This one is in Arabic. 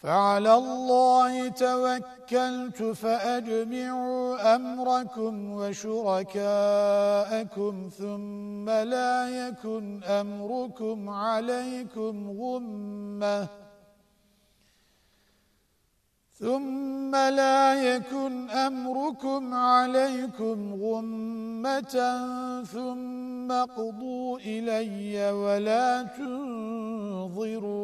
فعلى الله توكلت فأجمعوا أمركم وشركاءكم ثم لا يكن أمركم عليكم غمة ثم لا يكن أمركم عليكم غمة ثم قضوا إلي ولا تنظرون